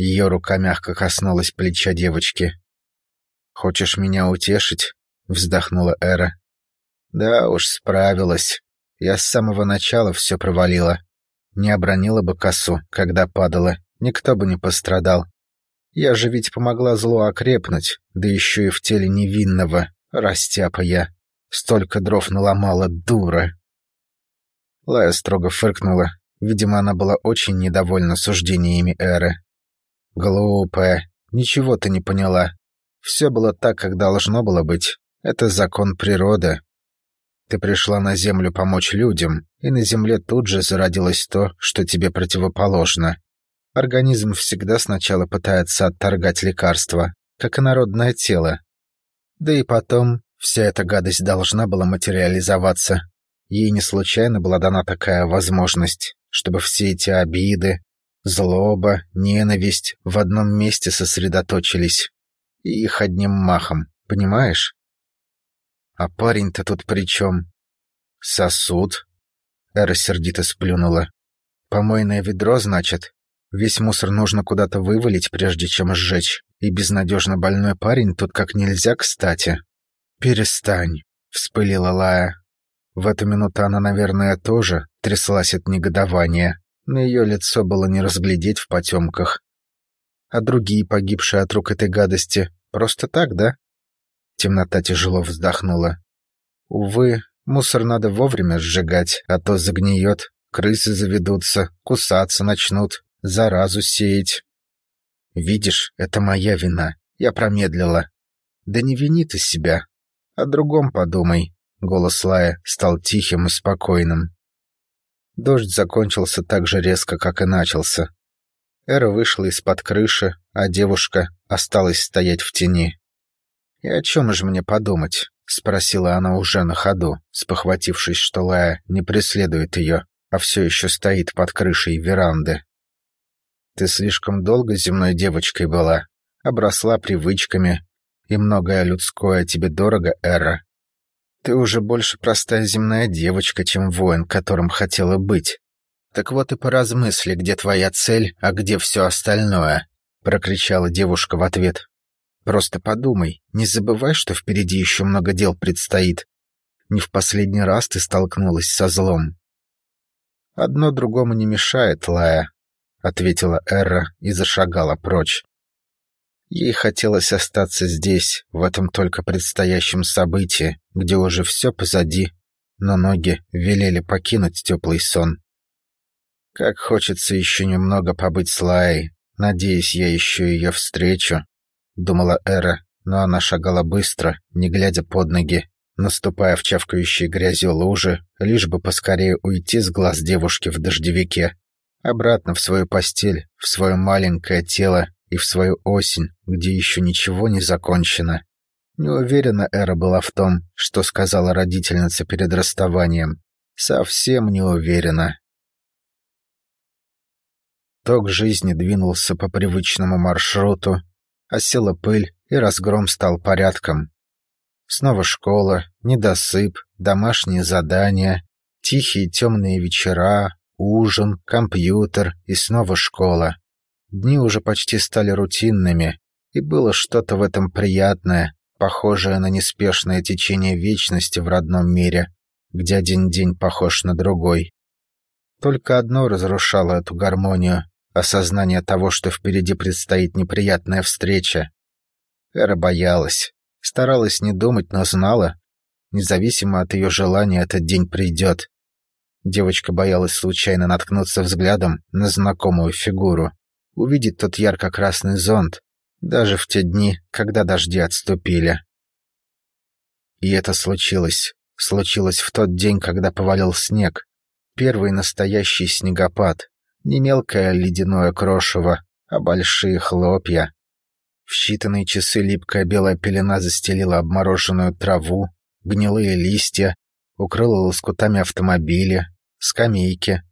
Ее рука мягко коснулась плеча девочки. «Хочешь меня утешить?» — вздохнула Эра. «Да уж, справилась. Я с самого начала все провалила. Не обронила бы косу, когда падала, никто бы не пострадал. Я же ведь помогла злу окрепнуть, да еще и в теле невинного, растяпа я. Столько дров наломала, дура. Лая строго фыркнула. Видимо, она была очень недовольна суждениями Эры. «Глупая, ничего ты не поняла. Все было так, как должно было быть. Это закон природы. Ты пришла на Землю помочь людям, и на Земле тут же зародилось то, что тебе противоположно. Организм всегда сначала пытается отторгать лекарства, как и народное тело. Да и потом вся эта гадость должна была материализоваться. Ей не случайно была дана такая возможность, чтобы все эти обиды, злоба, ненависть в одном месте сосредоточились. И их одним махом, понимаешь? А парень-то тут при чем? Сосуд? Эра сердито сплюнула. Помойное ведро, значит? Весь мусор нужно куда-то вывалить, прежде чем сжечь. И безнадежно больной парень тут как нельзя кстати. «Перестань», — вспылила Лая. В эту минуту она, наверное, тоже тряслась от негодования. На ее лицо было не разглядеть в потемках. А другие, погибшие от рук этой гадости, просто так, да? Темнота тяжело вздохнула. Увы, мусор надо вовремя сжигать, а то загниет, крысы заведутся, кусаться начнут, заразу сеять. Видишь, это моя вина. Я промедлила. Да не вини ты себя. О другом подумай. Голос Лая стал тихим и спокойным. Дождь закончился так же резко, как и начался. Эра вышла из-под крыши, а девушка осталась стоять в тени. «И о чем же мне подумать?» — спросила она уже на ходу, спохватившись, что Лая не преследует ее, а все еще стоит под крышей веранды. «Ты слишком долго земной девочкой была, обросла привычками, и многое людское тебе дорого, Эра. Ты уже больше простая земная девочка, чем воин, которым хотела быть. Так вот и поразмысли, где твоя цель, а где все остальное», — прокричала девушка в ответ. Просто подумай, не забывай, что впереди еще много дел предстоит. Не в последний раз ты столкнулась со злом. Одно другому не мешает, Лая, ответила Эрра и зашагала прочь. Ей хотелось остаться здесь, в этом только предстоящем событии, где уже все позади, но ноги велели покинуть теплый сон. Как хочется еще немного побыть с Лаей, надеюсь, я еще ее встречу думала Эра, но она шагала быстро, не глядя под ноги, наступая в чавкающие грязью лужи, лишь бы поскорее уйти с глаз девушки в дождевике, обратно в свою постель, в свое маленькое тело и в свою осень, где еще ничего не закончено. Не уверена Эра была в том, что сказала родительница перед расставанием. Совсем не уверена. Ток жизни двинулся по привычному маршруту, осела пыль, и разгром стал порядком. Снова школа, недосып, домашние задания, тихие темные вечера, ужин, компьютер и снова школа. Дни уже почти стали рутинными, и было что-то в этом приятное, похожее на неспешное течение вечности в родном мире, где один день похож на другой. Только одно разрушало эту гармонию Осознание того, что впереди предстоит неприятная встреча. Эра боялась. Старалась не думать, но знала. Независимо от ее желания, этот день придет. Девочка боялась случайно наткнуться взглядом на знакомую фигуру. Увидеть тот ярко-красный зонт, даже в те дни, когда дожди отступили. И это случилось. Случилось в тот день, когда повалил снег. Первый настоящий снегопад. Не мелкое ледяное крошево, а большие хлопья. В считанные часы липкая белая пелена застелила обмороженную траву, гнилые листья, укрыла лоскутами автомобили, скамейки.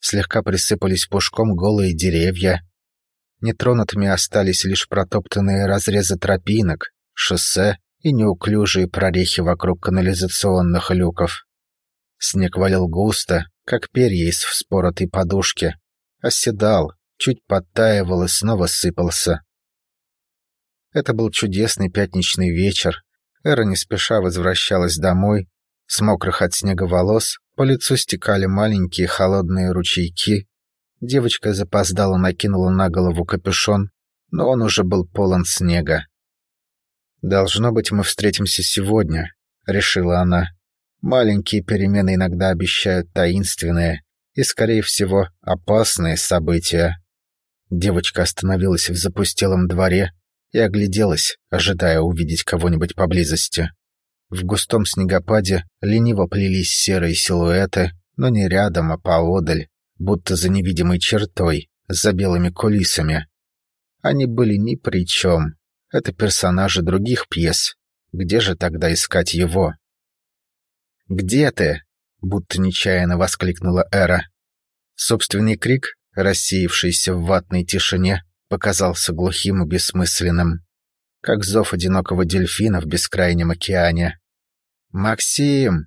Слегка присыпались пушком голые деревья. Нетронутыми остались лишь протоптанные разрезы тропинок, шоссе и неуклюжие прорехи вокруг канализационных люков. Снег валил густо, как перья из вспоротой подушки. Оседал, чуть подтаивал и снова сыпался. Это был чудесный пятничный вечер. Эра не спеша возвращалась домой. С мокрых от снега волос по лицу стекали маленькие холодные ручейки. Девочка запоздала накинула на голову капюшон, но он уже был полон снега. «Должно быть, мы встретимся сегодня», — решила она. «Маленькие перемены иногда обещают таинственные и, скорее всего, опасные события». Девочка остановилась в запустелом дворе, и огляделась, ожидая увидеть кого-нибудь поблизости. В густом снегопаде лениво плелись серые силуэты, но не рядом, а поодаль, будто за невидимой чертой, за белыми кулисами. Они были ни при чем. Это персонажи других пьес. Где же тогда искать его? «Где ты?» — будто нечаянно воскликнула Эра. Собственный крик, рассеявшийся в ватной тишине, показался глухим и бессмысленным, как зов одинокого дельфина в бескрайнем океане. «Максим!»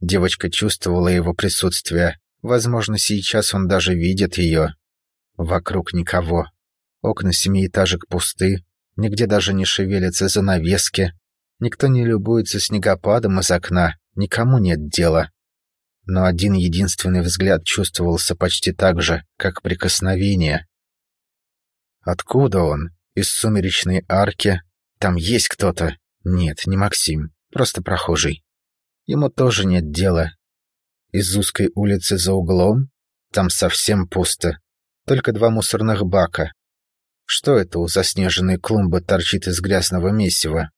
Девочка чувствовала его присутствие. Возможно, сейчас он даже видит ее. Вокруг никого. Окна семиэтажек пусты, нигде даже не шевелятся занавески. Никто не любуется снегопадом из окна, никому нет дела. Но один единственный взгляд чувствовался почти так же, как прикосновение. Откуда он? Из сумеречной арки? Там есть кто-то? Нет, не Максим, просто прохожий. Ему тоже нет дела. Из узкой улицы за углом? Там совсем пусто. Только два мусорных бака. Что это у заснеженной клумбы торчит из грязного месива?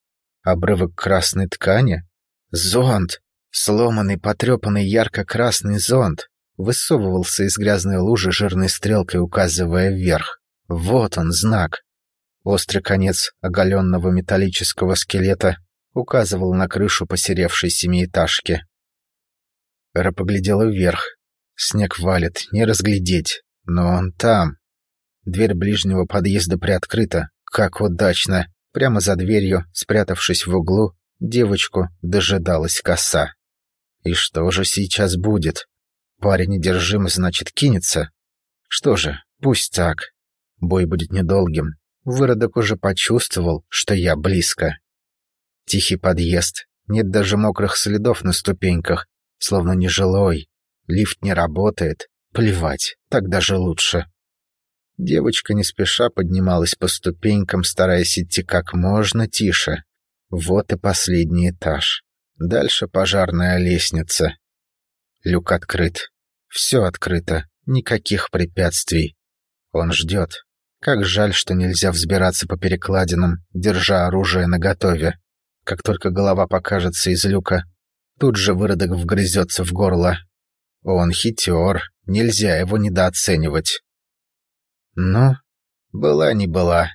Обрывок красной ткани? Зонт! Сломанный, потрепанный ярко-красный зонт высовывался из грязной лужи жирной стрелкой, указывая вверх. Вот он, знак. Острый конец оголенного металлического скелета указывал на крышу посеревшей семиэтажки. Эра поглядела вверх. Снег валит, не разглядеть. Но он там. Дверь ближнего подъезда приоткрыта. Как удачно. Прямо за дверью, спрятавшись в углу, девочку дожидалась коса. И что же сейчас будет? Парень недержим, значит, кинется? Что же, пусть так. Бой будет недолгим. Выродок уже почувствовал, что я близко. Тихий подъезд. Нет даже мокрых следов на ступеньках, словно нежилой. Лифт не работает. Плевать, так даже лучше. Девочка не спеша поднималась по ступенькам, стараясь идти как можно тише. Вот и последний этаж. Дальше пожарная лестница. Люк открыт. Все открыто. Никаких препятствий. Он ждет. Как жаль, что нельзя взбираться по перекладинам, держа оружие наготове. Как только голова покажется из люка, тут же выродок вгрызется в горло. Он хитер, нельзя его недооценивать. Ну, была не была.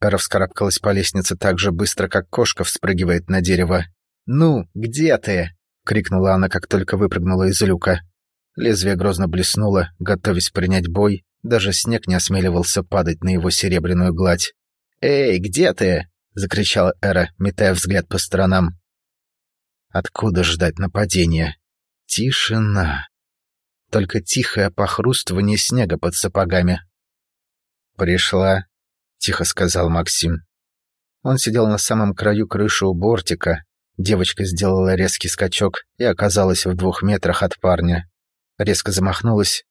Эра вскарабкалась по лестнице так же быстро, как кошка вспрыгивает на дерево. «Ну, где ты?» — крикнула она, как только выпрыгнула из люка. Лезвие грозно блеснуло, готовясь принять бой, даже снег не осмеливался падать на его серебряную гладь. «Эй, где ты?» — закричала Эра, метая взгляд по сторонам. Откуда ждать нападения? Тишина. Только тихое похрустывание снега под сапогами. «Пришла», — тихо сказал Максим. Он сидел на самом краю крыши у бортика. Девочка сделала резкий скачок и оказалась в двух метрах от парня. Резко замахнулась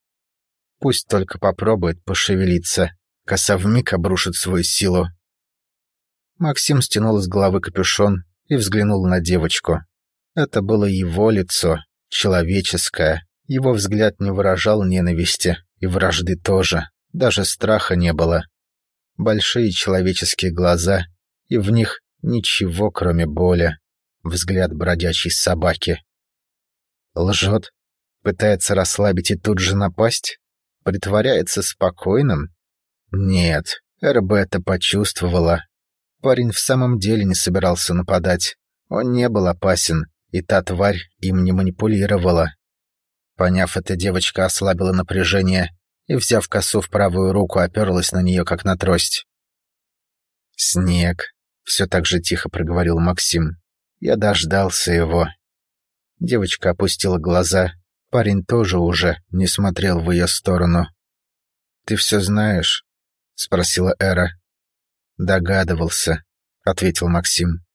Пусть только попробует пошевелиться. Коса вмиг обрушит свою силу. Максим стянул с головы капюшон и взглянул на девочку. Это было его лицо, человеческое. Его взгляд не выражал ненависти, и вражды тоже. Даже страха не было. Большие человеческие глаза, и в них ничего, кроме боли. Взгляд бродячей собаки. Лжет? Пытается расслабить и тут же напасть? Притворяется спокойным? Нет, РБ это почувствовала. Парень в самом деле не собирался нападать. Он не был опасен, и та тварь им не манипулировала. Поняв это, девочка ослабила напряжение и, взяв косу в правую руку, оперлась на нее, как на трость. «Снег», — все так же тихо проговорил Максим. «Я дождался его». Девочка опустила глаза. Парень тоже уже не смотрел в ее сторону. «Ты все знаешь?» — спросила Эра. «Догадывался», — ответил Максим.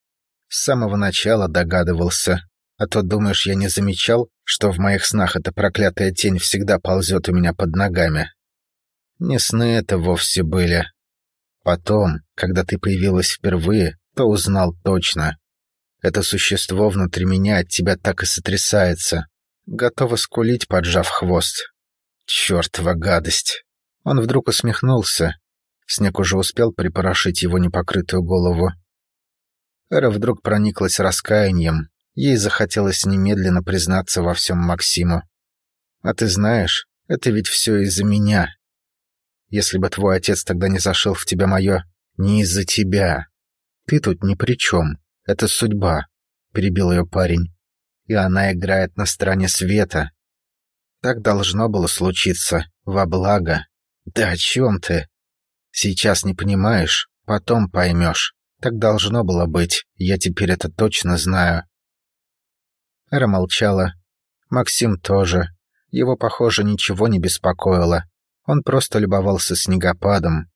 «С самого начала догадывался. А то, думаешь, я не замечал, что в моих снах эта проклятая тень всегда ползет у меня под ногами? Не сны это вовсе были. Потом, когда ты появилась впервые, то узнал точно. Это существо внутри меня от тебя так и сотрясается. Готово скулить, поджав хвост. Чёртова гадость. Он вдруг усмехнулся. Снег уже успел припорошить его непокрытую голову. Эра вдруг прониклась раскаянием, Ей захотелось немедленно признаться во всем Максиму. «А ты знаешь, это ведь все из-за меня. Если бы твой отец тогда не зашел в тебя мое, не из-за тебя. Ты тут ни при чем. Это судьба», — перебил ее парень. «И она играет на стороне света. Так должно было случиться, во благо. Да о чем ты? Сейчас не понимаешь, потом поймешь. Так должно было быть, я теперь это точно знаю. Эра молчала. Максим тоже. Его, похоже, ничего не беспокоило. Он просто любовался снегопадом.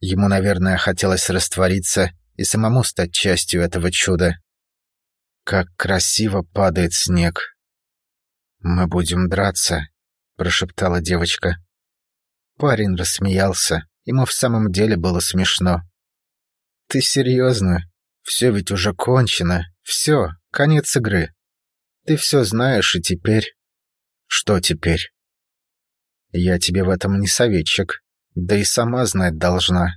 Ему, наверное, хотелось раствориться и самому стать частью этого чуда. Как красиво падает снег. «Мы будем драться», — прошептала девочка. Парень рассмеялся. Ему в самом деле было смешно. «Ты серьезно? Все ведь уже кончено. Все, конец игры. Ты все знаешь, и теперь... Что теперь? Я тебе в этом не советчик, да и сама знать должна.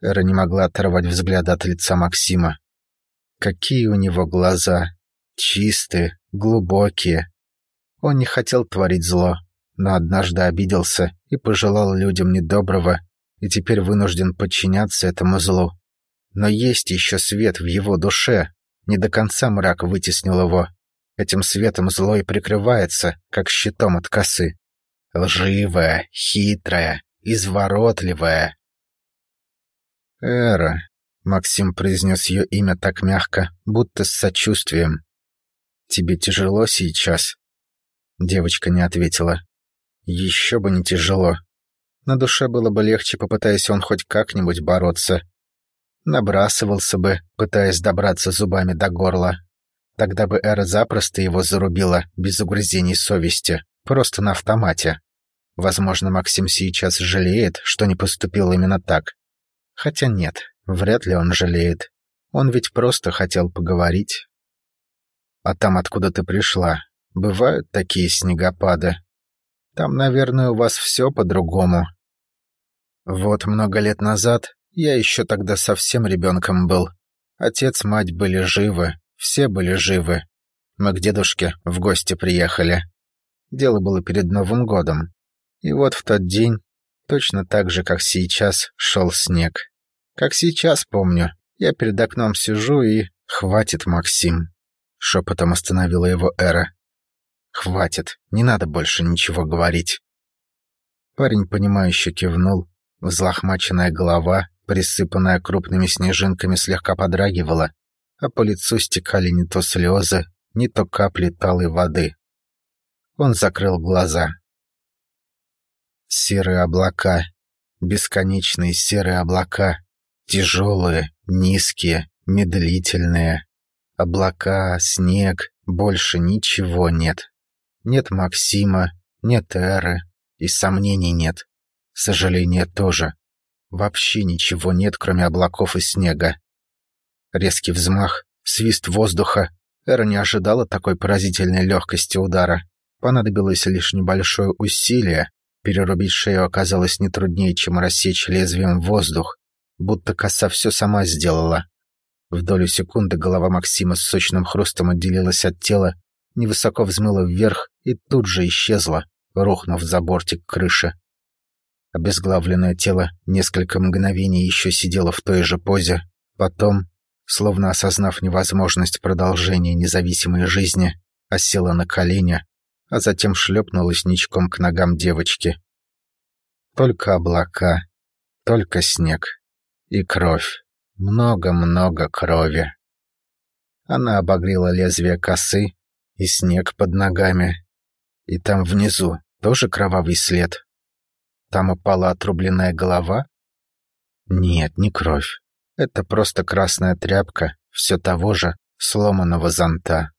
Эра не могла оторвать взгляд от лица Максима. Какие у него глаза! Чистые, глубокие. Он не хотел творить зло, но однажды обиделся и пожелал людям недоброго, и теперь вынужден подчиняться этому злу. Но есть еще свет в его душе, не до конца мрак вытеснил его. Этим светом зло и прикрывается, как щитом от косы. Лживая, хитрая, изворотливая. «Эра», — Максим произнес ее имя так мягко, будто с сочувствием. «Тебе тяжело сейчас?» Девочка не ответила. «Еще бы не тяжело. На душе было бы легче, попытаясь он хоть как-нибудь бороться. Набрасывался бы, пытаясь добраться зубами до горла, Тогда бы Эра запросто его зарубила, без угрызений совести, просто на автомате. Возможно, Максим сейчас жалеет, что не поступил именно так. Хотя нет, вряд ли он жалеет. Он ведь просто хотел поговорить. А там, откуда ты пришла, бывают такие снегопады. Там, наверное, у вас все по-другому. Вот много лет назад я еще тогда совсем ребенком был. Отец, мать были живы, все были живы. Мы к дедушке в гости приехали. Дело было перед Новым годом. И вот в тот день, точно так же, как сейчас, шел снег. Как сейчас помню, я перед окном сижу и... «Хватит, Максим!» Шепотом остановила его Эра. «Хватит, не надо больше ничего говорить». Парень, понимающе кивнул. Взлохмаченная голова, присыпанная крупными снежинками, слегка подрагивала, а по лицу стекали не то слезы, не то капли талой воды. Он закрыл глаза. Серые облака, бесконечные серые облака, тяжелые, низкие, медлительные. Облака, снег, больше ничего нет. Нет Максима, нет Эры, и сомнений нет. Сожаления тоже. Вообще ничего нет, кроме облаков и снега. Резкий взмах, свист воздуха. Эра не ожидала такой поразительной легкости удара. Понадобилось лишь небольшое усилие. Перерубить шею оказалось не труднее, чем рассечь лезвием воздух, будто коса все сама сделала. В долю секунды голова Максима с сочным хрустом отделилась от тела, невысоко взмыла вверх и тут же исчезла, рухнув за бортик крыши. Обезглавленное тело несколько мгновений еще сидело в той же позе, потом словно осознав невозможность продолжения независимой жизни, осела на колени, а затем шлепнулась ничком к ногам девочки. Только облака, только снег и кровь, много-много крови. Она обогрела лезвие косы и снег под ногами. И там внизу тоже кровавый след. Там упала отрубленная голова? Нет, не кровь. Это просто красная тряпка все того же сломанного зонта.